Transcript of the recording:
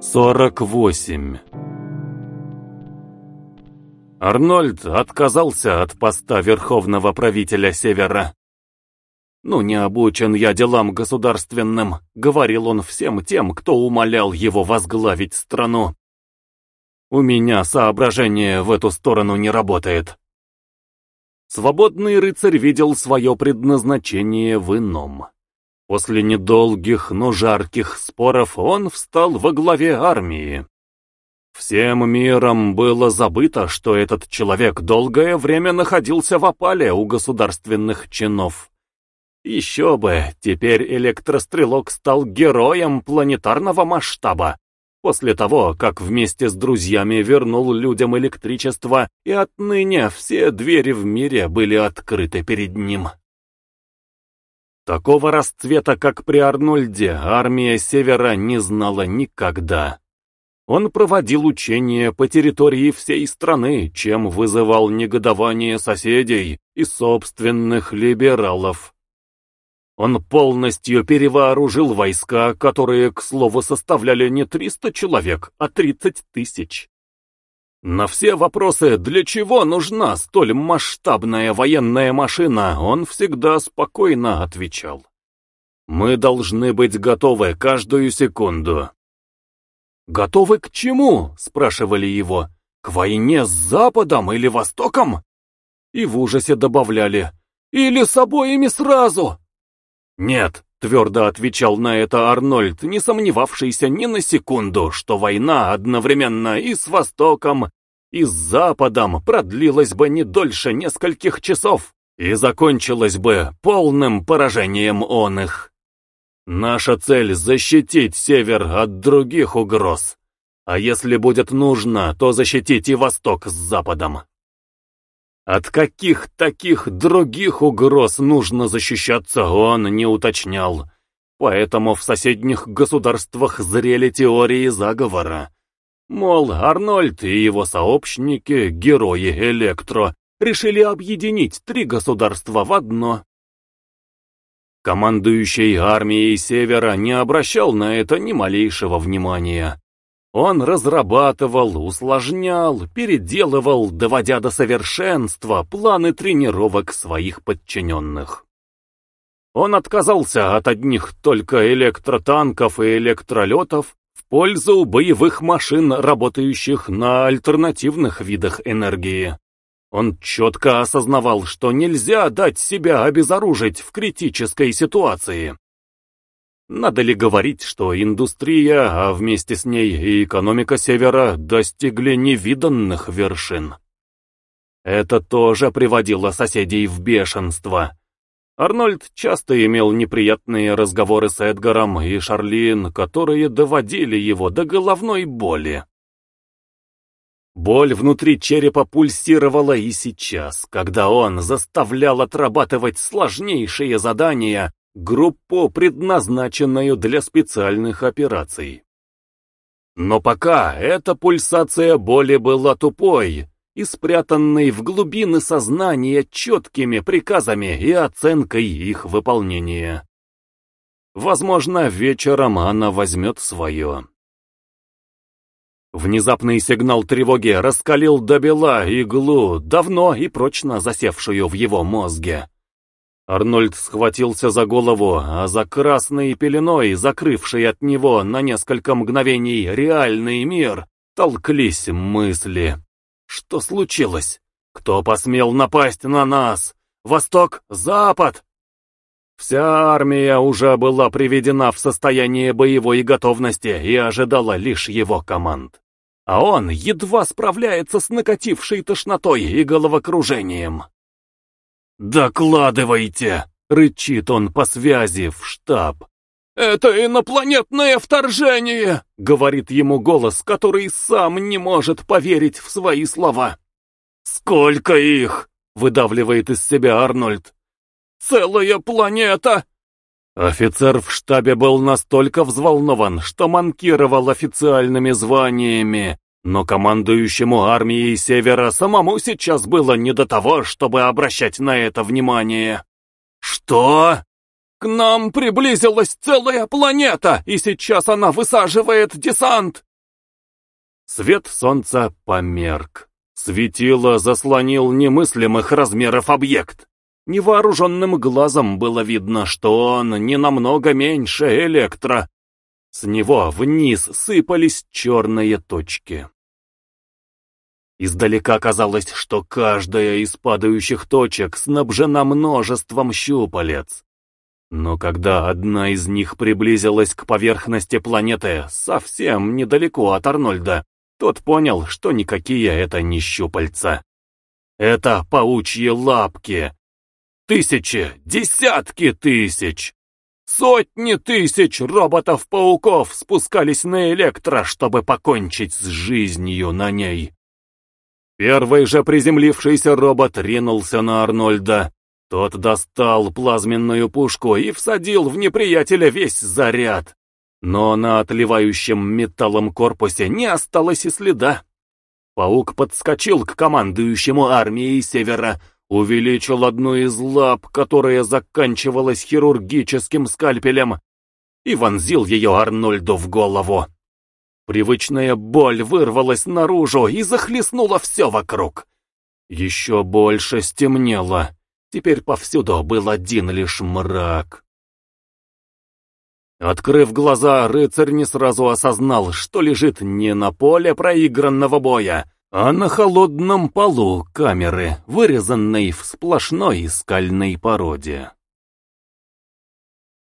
48 Арнольд отказался от поста верховного правителя Севера. «Ну, не обучен я делам государственным», — говорил он всем тем, кто умолял его возглавить страну. «У меня соображение в эту сторону не работает». Свободный рыцарь видел свое предназначение в ином. После недолгих, но жарких споров он встал во главе армии. Всем миром было забыто, что этот человек долгое время находился в опале у государственных чинов. Еще бы, теперь электрострелок стал героем планетарного масштаба, после того, как вместе с друзьями вернул людям электричество, и отныне все двери в мире были открыты перед ним. Такого расцвета, как при Арнольде, армия Севера не знала никогда. Он проводил учения по территории всей страны, чем вызывал негодование соседей и собственных либералов. Он полностью перевооружил войска, которые, к слову, составляли не 300 человек, а 30 тысяч. На все вопросы, для чего нужна столь масштабная военная машина, он всегда спокойно отвечал. Мы должны быть готовы каждую секунду. «Готовы к чему?» — спрашивали его. «К войне с Западом или Востоком?» И в ужасе добавляли. «Или с обоими сразу?» «Нет», — твердо отвечал на это Арнольд, не сомневавшийся ни на секунду, что война одновременно и с Востоком, и с Западом продлилась бы не дольше нескольких часов и закончилась бы полным поражением он их. Наша цель — защитить Север от других угроз, а если будет нужно, то защитить и Восток с Западом. От каких таких других угроз нужно защищаться, он не уточнял. Поэтому в соседних государствах зрели теории заговора. Мол, Арнольд и его сообщники, герои Электро, решили объединить три государства в одно. Командующий армией Севера не обращал на это ни малейшего внимания. Он разрабатывал, усложнял, переделывал, доводя до совершенства планы тренировок своих подчиненных. Он отказался от одних только электротанков и электролетов в пользу боевых машин, работающих на альтернативных видах энергии. Он четко осознавал, что нельзя дать себя обезоружить в критической ситуации. Надо ли говорить, что индустрия, а вместе с ней и экономика Севера достигли невиданных вершин? Это тоже приводило соседей в бешенство. Арнольд часто имел неприятные разговоры с Эдгаром и Шарлин, которые доводили его до головной боли. Боль внутри черепа пульсировала и сейчас, когда он заставлял отрабатывать сложнейшие задания группу, предназначенную для специальных операций. Но пока эта пульсация боли была тупой и спрятанной в глубины сознания четкими приказами и оценкой их выполнения. Возможно, вечером она возьмет свое. Внезапный сигнал тревоги раскалил до бела иглу, давно и прочно засевшую в его мозге. Арнольд схватился за голову, а за красной пеленой, закрывшей от него на несколько мгновений реальный мир, толклись мысли. Что случилось? Кто посмел напасть на нас? Восток? Запад? Вся армия уже была приведена в состояние боевой готовности и ожидала лишь его команд. А он едва справляется с накатившей тошнотой и головокружением. «Докладывайте!» — рычит он по связи в штаб. «Это инопланетное вторжение!» — говорит ему голос, который сам не может поверить в свои слова. «Сколько их?» — выдавливает из себя Арнольд. «Целая планета!» Офицер в штабе был настолько взволнован, что манкировал официальными званиями но командующему армией Севера самому сейчас было не до того, чтобы обращать на это внимание. «Что?» «К нам приблизилась целая планета, и сейчас она высаживает десант!» Свет солнца померк. Светило заслонил немыслимых размеров объект. Невооруженным глазом было видно, что он не намного меньше электро. С него вниз сыпались черные точки. Издалека казалось, что каждая из падающих точек снабжена множеством щупалец. Но когда одна из них приблизилась к поверхности планеты, совсем недалеко от Арнольда, тот понял, что никакие это не щупальца. Это паучьи лапки. Тысячи, десятки тысяч, сотни тысяч роботов-пауков спускались на Электро, чтобы покончить с жизнью на ней. Первый же приземлившийся робот ринулся на Арнольда. Тот достал плазменную пушку и всадил в неприятеля весь заряд. Но на отливающем металлом корпусе не осталось и следа. Паук подскочил к командующему армией Севера, увеличил одну из лап, которая заканчивалась хирургическим скальпелем, и вонзил ее Арнольду в голову. Привычная боль вырвалась наружу и захлестнула все вокруг. Еще больше стемнело. Теперь повсюду был один лишь мрак. Открыв глаза, рыцарь не сразу осознал, что лежит не на поле проигранного боя, а на холодном полу камеры, вырезанной в сплошной скальной породе.